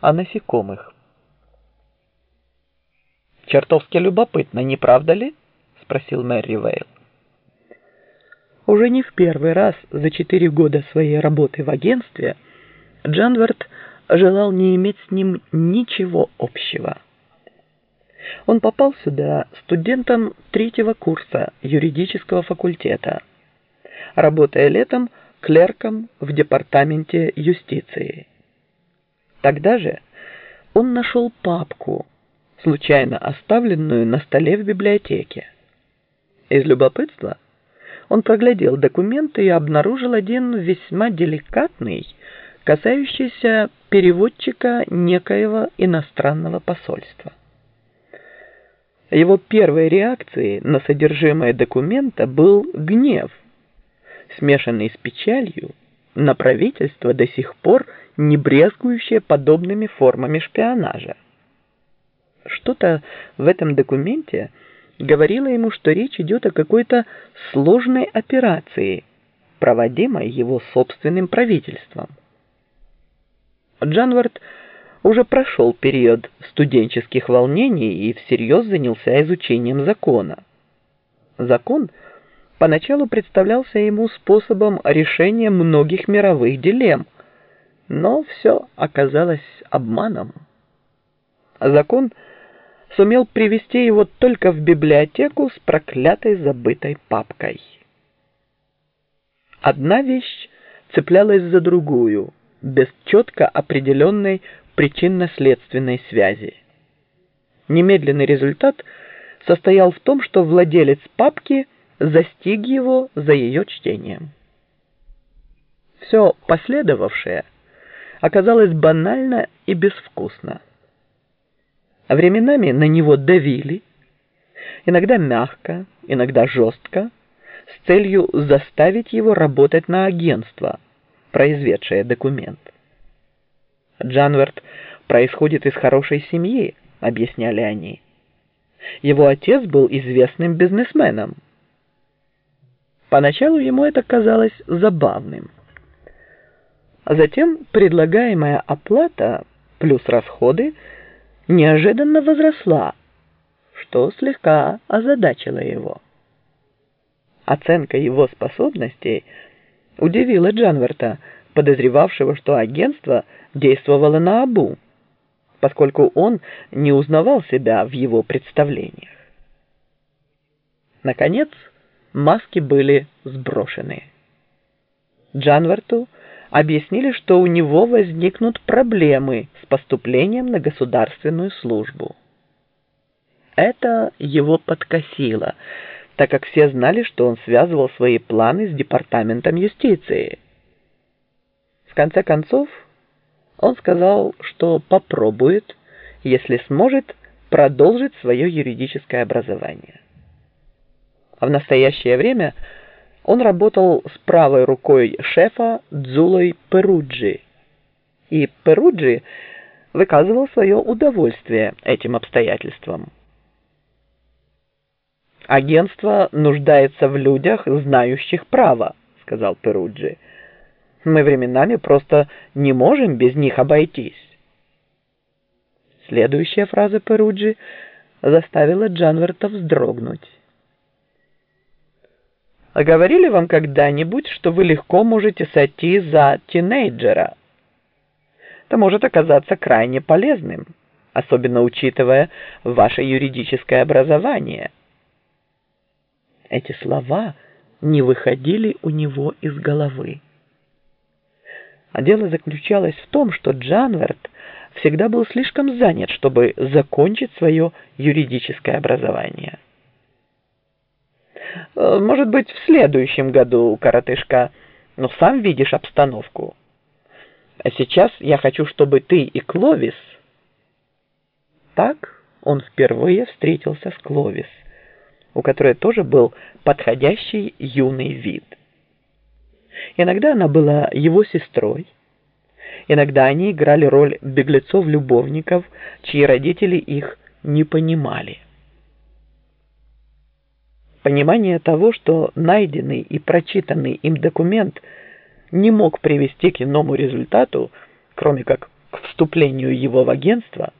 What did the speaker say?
о насекомых. «Чертовски любопытно, не правда ли?» – спросил Мэри Вейл. Уже не в первый раз за четыре года своей работы в агентстве Джанвард желал не иметь с ним ничего общего. Он попал сюда студентом третьего курса юридического факультета, работая летом клерком в департаменте юстиции. Тогда же он нашел папку, случайно оставленную на столе в библиотеке. Из любопытства он проглядел документы и обнаружил один весьма деликатный, касающийся переводчика некоего иностранного посольства. Его первой реакцией на содержимое документа был гнев, смешанный с печалью на правительство до сих пор не брезгующее подобными формами шпионажа. Что-то в этом документе говорило ему, что речь идет о какой-то сложной операции, проводимой его собственным правительством. Джанвард уже прошел период студенческих волнений и всерьез занялся изучением закона. Закон поначалу представлялся ему способом решения многих мировых дилемм, но все оказалось обманом. Закон сумел привести его только в библиотеку с проклятой забытой папкой. Одна вещь цеплялась за другую, без четко определенной причинно-следственной связи. Немедленный результат состоял в том, что владелец папки застиг его за ее чтением. Все последовавшее – оказалось банально и безвкусно. А временами на него давили, иногда мягко, иногда жестко, с целью заставить его работать на агентство, произведшее документ. Джанверт происходит из хорошей семьи, объясняли они. Его отец был известным бизнесменом. Поначалу ему это казалось забавным. А затем предлагаемая оплата плюс расходы неожиданно возросла, что слегка озадачило его. Оценка его способностей удивила Джанверта, подозревавшего, что агентство действовало на обу, поскольку он не узнавал себя в его представлениях. Наконец, маски были сброшены. Джанверту объяснили, что у него возникнут проблемы с поступлением на государственную службу. Это его подкосило, так как все знали, что он связывал свои планы с департаментом юстиции. В конце концов, он сказал, что попробует, если сможет, продолжить свое юридическое образование. А в настоящее время – он работал с правой рукой шефа Дзулой Перуджи. И Перуджи выказывал свое удовольствие этим обстоятельством. «Агентство нуждается в людях, знающих право», — сказал Перуджи. «Мы временами просто не можем без них обойтись». Следующая фраза Перуджи заставила Джанверта вздрогнуть. А говорили вам когда-нибудь, что вы легко можете сойти за тинейджера? Это может оказаться крайне полезным, особенно учитывая ваше юридическое образование. Эти слова не выходили у него из головы. А дело заключалось в том, что Джанверт всегда был слишком занят, чтобы закончить свое юридическое образование. Э, может быть, в следующем году, коротышка. Но сам видишь обстановку. А сейчас я хочу, чтобы ты и Кловис... Так он впервые встретился с Кловис, у которой тоже был подходящий юный вид. Иногда она была его сестрой, иногда они играли роль беглецов-любовников, чьи родители их не понимали. Понимание того, что найденный и прочитанный им документ не мог привести к иному результату, кроме как к вступлению его в агентство